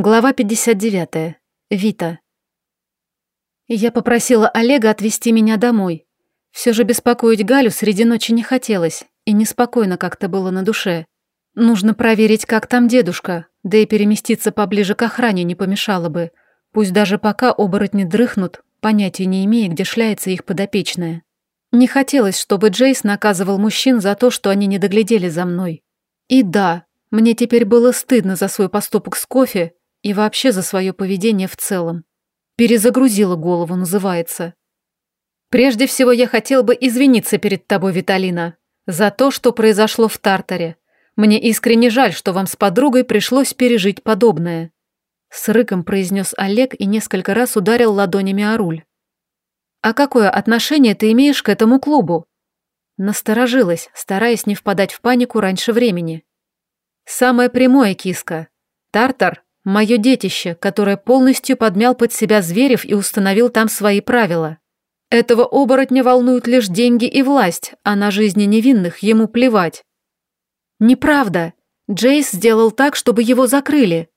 Глава 59. Вита. Я попросила Олега отвезти меня домой. Все же беспокоить Галю среди ночи не хотелось, и неспокойно как-то было на душе. Нужно проверить, как там дедушка, да и переместиться поближе к охране не помешало бы. Пусть даже пока оборотни дрыхнут, понятия не имея, где шляется их подопечная. Не хотелось, чтобы Джейс наказывал мужчин за то, что они не доглядели за мной. И да, мне теперь было стыдно за свой поступок с кофе и вообще за свое поведение в целом. Перезагрузила голову, называется. Прежде всего я хотел бы извиниться перед тобой, Виталина, за то, что произошло в Тартаре. Мне искренне жаль, что вам с подругой пришлось пережить подобное. С рыком произнес Олег и несколько раз ударил ладонями о руль. «А какое отношение ты имеешь к этому клубу?» Насторожилась, стараясь не впадать в панику раньше времени. «Самое прямое, киска. Тартар Мое детище, которое полностью подмял под себя Зверев и установил там свои правила. Этого оборотня волнуют лишь деньги и власть, а на жизни невинных ему плевать. Неправда. Джейс сделал так, чтобы его закрыли.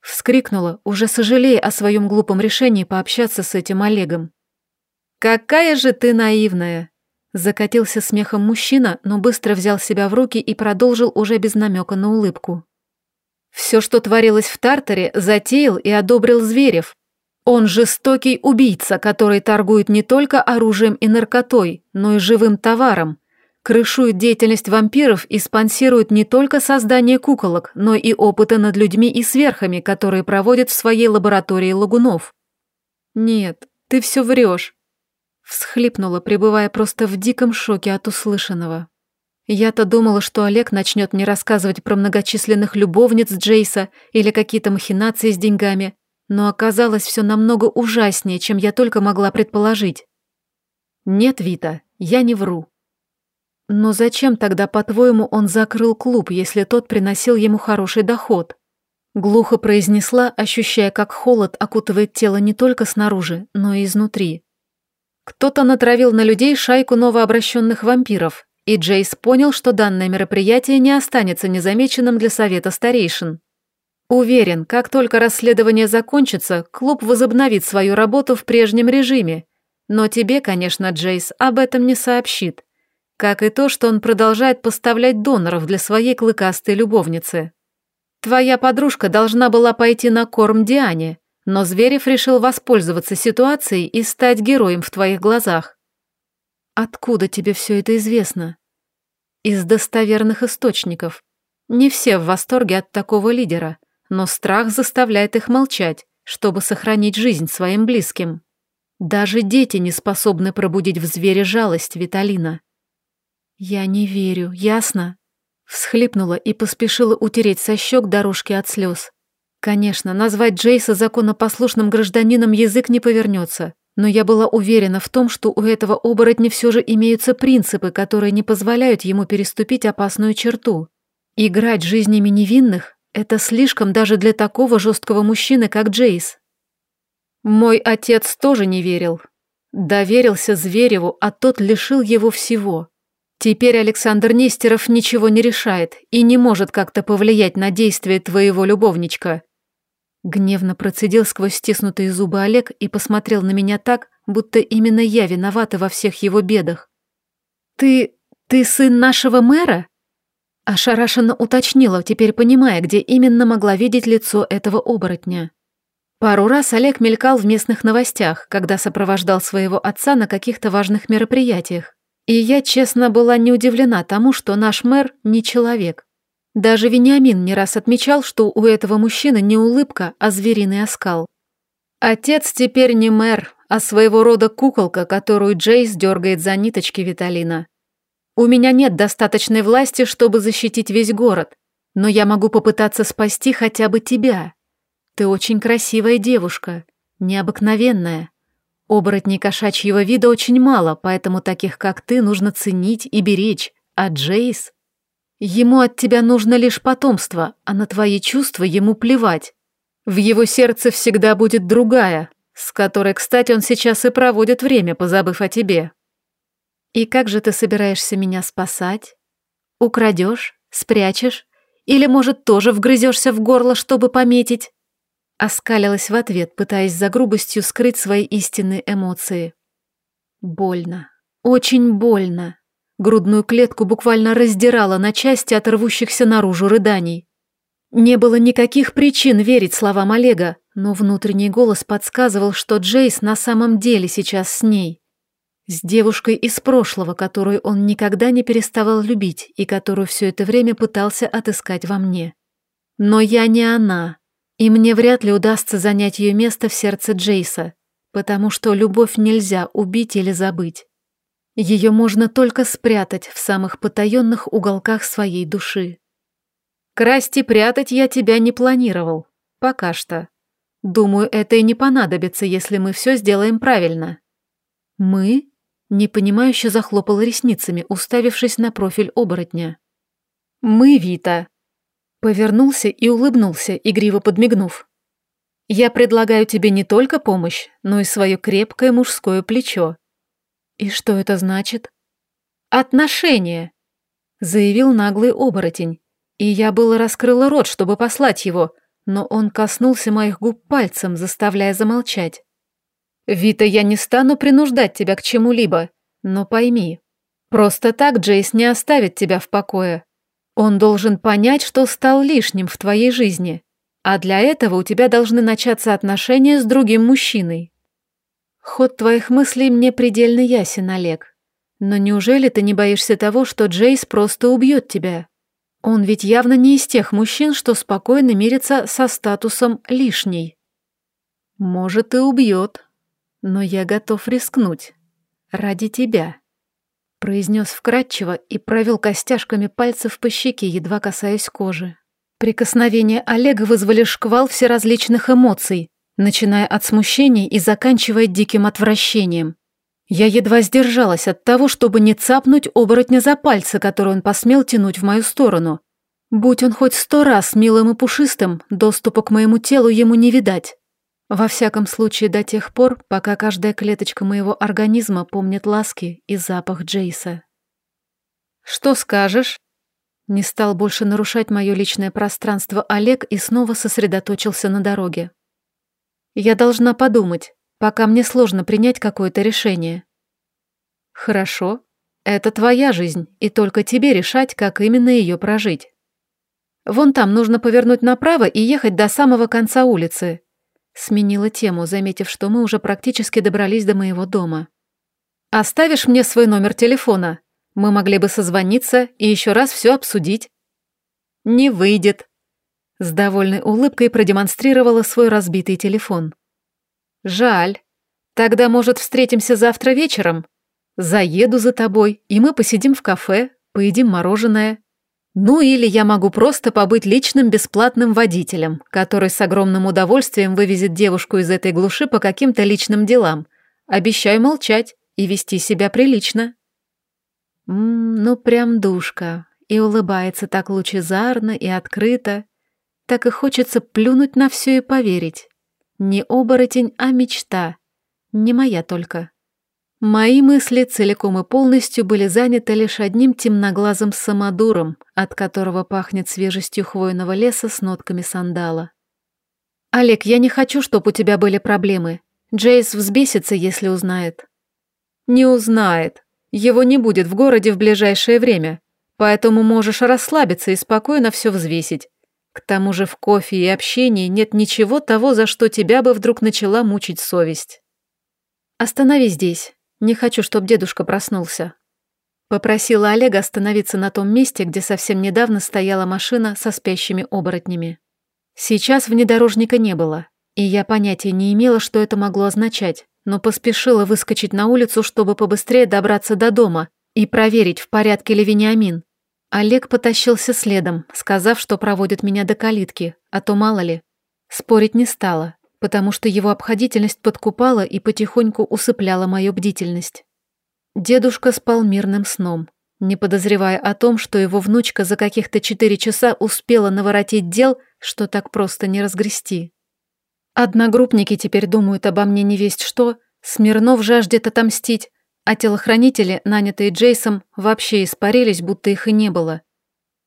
Вскрикнула, уже сожалея о своем глупом решении пообщаться с этим Олегом. «Какая же ты наивная!» Закатился смехом мужчина, но быстро взял себя в руки и продолжил уже без намека на улыбку. Все, что творилось в Тартаре, затеял и одобрил Зверев. Он жестокий убийца, который торгует не только оружием и наркотой, но и живым товаром. Крышует деятельность вампиров и спонсирует не только создание куколок, но и опыты над людьми и сверхами, которые проводят в своей лаборатории лагунов. «Нет, ты все врешь», — всхлипнула, пребывая просто в диком шоке от услышанного. Я-то думала, что Олег начнет мне рассказывать про многочисленных любовниц Джейса или какие-то махинации с деньгами, но оказалось все намного ужаснее, чем я только могла предположить. Нет, Вита, я не вру. Но зачем тогда, по-твоему, он закрыл клуб, если тот приносил ему хороший доход? Глухо произнесла, ощущая, как холод окутывает тело не только снаружи, но и изнутри. Кто-то натравил на людей шайку новообращенных вампиров, и Джейс понял, что данное мероприятие не останется незамеченным для совета старейшин. Уверен, как только расследование закончится, клуб возобновит свою работу в прежнем режиме. Но тебе, конечно, Джейс об этом не сообщит. Как и то, что он продолжает поставлять доноров для своей клыкастой любовницы. Твоя подружка должна была пойти на корм Диане, но Зверев решил воспользоваться ситуацией и стать героем в твоих глазах. Откуда тебе все это известно? Из достоверных источников. Не все в восторге от такого лидера, но страх заставляет их молчать, чтобы сохранить жизнь своим близким. Даже дети не способны пробудить в звере жалость Виталина. «Я не верю, ясно?» Всхлипнула и поспешила утереть со щек дорожки от слез. Конечно, назвать Джейса законопослушным гражданином язык не повернется, но я была уверена в том, что у этого оборотня все же имеются принципы, которые не позволяют ему переступить опасную черту. Играть жизнями невинных — это слишком даже для такого жесткого мужчины, как Джейс. Мой отец тоже не верил. Доверился Звереву, а тот лишил его всего. Теперь Александр Нестеров ничего не решает и не может как-то повлиять на действия твоего любовничка. Гневно процедил сквозь стиснутые зубы Олег и посмотрел на меня так, будто именно я виновата во всех его бедах. «Ты... ты сын нашего мэра?» Ошарашенно уточнила, теперь понимая, где именно могла видеть лицо этого оборотня. Пару раз Олег мелькал в местных новостях, когда сопровождал своего отца на каких-то важных мероприятиях. И я, честно, была не удивлена тому, что наш мэр не человек. Даже Вениамин не раз отмечал, что у этого мужчины не улыбка, а звериный оскал. Отец теперь не мэр, а своего рода куколка, которую Джейс дергает за ниточки Виталина. У меня нет достаточной власти, чтобы защитить весь город, но я могу попытаться спасти хотя бы тебя. Ты очень красивая девушка, необыкновенная. Оборотней кошачьего вида очень мало, поэтому таких, как ты, нужно ценить и беречь, а Джейс... Ему от тебя нужно лишь потомство, а на твои чувства ему плевать. В его сердце всегда будет другая, с которой, кстати, он сейчас и проводит время, позабыв о тебе. И как же ты собираешься меня спасать? Украдешь? Спрячешь? Или, может, тоже вгрызешься в горло, чтобы пометить? Оскалилась в ответ, пытаясь за грубостью скрыть свои истинные эмоции. Больно. Очень больно. Грудную клетку буквально раздирала на части от рвущихся наружу рыданий. Не было никаких причин верить словам Олега, но внутренний голос подсказывал, что Джейс на самом деле сейчас с ней. С девушкой из прошлого, которую он никогда не переставал любить и которую все это время пытался отыскать во мне. Но я не она, и мне вряд ли удастся занять ее место в сердце Джейса, потому что любовь нельзя убить или забыть. Ее можно только спрятать в самых потаенных уголках своей души. Красть и прятать я тебя не планировал. Пока что. Думаю, это и не понадобится, если мы все сделаем правильно. Мы? Непонимающе захлопал ресницами, уставившись на профиль оборотня. Мы, Вита. Повернулся и улыбнулся, игриво подмигнув. Я предлагаю тебе не только помощь, но и свое крепкое мужское плечо. И что это значит? Отношения, заявил наглый оборотень, и я было раскрыла рот, чтобы послать его, но он коснулся моих губ пальцем, заставляя замолчать. «Вита, я не стану принуждать тебя к чему-либо, но пойми, просто так Джейс не оставит тебя в покое. Он должен понять, что стал лишним в твоей жизни, а для этого у тебя должны начаться отношения с другим мужчиной». Ход твоих мыслей мне предельно ясен, Олег. Но неужели ты не боишься того, что Джейс просто убьет тебя? Он ведь явно не из тех мужчин, что спокойно мирится со статусом лишней. Может, и убьет, но я готов рискнуть. Ради тебя. Произнес вкратчиво и провел костяшками пальцев по щеке, едва касаясь кожи. Прикосновения Олега вызвали шквал всеразличных эмоций, начиная от смущения и заканчивая диким отвращением. Я едва сдержалась от того, чтобы не цапнуть оборотня за пальцы, которые он посмел тянуть в мою сторону. Будь он хоть сто раз милым и пушистым, доступа к моему телу ему не видать. Во всяком случае, до тех пор, пока каждая клеточка моего организма помнит ласки и запах Джейса. «Что скажешь?» Не стал больше нарушать мое личное пространство Олег и снова сосредоточился на дороге. «Я должна подумать пока мне сложно принять какое-то решение. Хорошо, это твоя жизнь, и только тебе решать, как именно ее прожить. Вон там нужно повернуть направо и ехать до самого конца улицы. Сменила тему, заметив, что мы уже практически добрались до моего дома. Оставишь мне свой номер телефона? Мы могли бы созвониться и еще раз все обсудить. Не выйдет. С довольной улыбкой продемонстрировала свой разбитый телефон. Жаль. Тогда, может, встретимся завтра вечером? Заеду за тобой, и мы посидим в кафе, поедим мороженое. Ну или я могу просто побыть личным бесплатным водителем, который с огромным удовольствием вывезет девушку из этой глуши по каким-то личным делам. Обещаю молчать и вести себя прилично. Ммм, ну прям душка. И улыбается так лучезарно и открыто. Так и хочется плюнуть на все и поверить. Не оборотень, а мечта. Не моя только. Мои мысли целиком и полностью были заняты лишь одним темноглазым самодуром, от которого пахнет свежестью хвойного леса с нотками сандала. «Олег, я не хочу, чтобы у тебя были проблемы. Джейс взбесится, если узнает». «Не узнает. Его не будет в городе в ближайшее время, поэтому можешь расслабиться и спокойно все взвесить. К тому же в кофе и общении нет ничего того, за что тебя бы вдруг начала мучить совесть. «Останови здесь. Не хочу, чтобы дедушка проснулся». Попросила Олега остановиться на том месте, где совсем недавно стояла машина со спящими оборотнями. Сейчас внедорожника не было, и я понятия не имела, что это могло означать, но поспешила выскочить на улицу, чтобы побыстрее добраться до дома и проверить, в порядке ли Вениамин. Олег потащился следом, сказав, что проводит меня до калитки, а то мало ли. Спорить не стала, потому что его обходительность подкупала и потихоньку усыпляла мою бдительность. Дедушка спал мирным сном, не подозревая о том, что его внучка за каких-то четыре часа успела наворотить дел, что так просто не разгрести. Одногруппники теперь думают обо мне не весть что, Смирнов жаждет отомстить, а телохранители, нанятые Джейсом, вообще испарились, будто их и не было.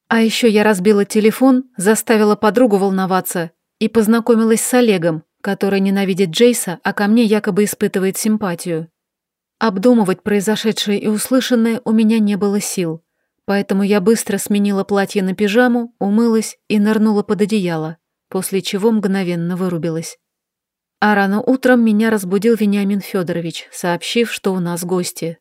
А еще я разбила телефон, заставила подругу волноваться и познакомилась с Олегом, который ненавидит Джейса, а ко мне якобы испытывает симпатию. Обдумывать произошедшее и услышанное у меня не было сил, поэтому я быстро сменила платье на пижаму, умылась и нырнула под одеяло, после чего мгновенно вырубилась. А рано утром меня разбудил Вениамин Федорович, сообщив, что у нас гости.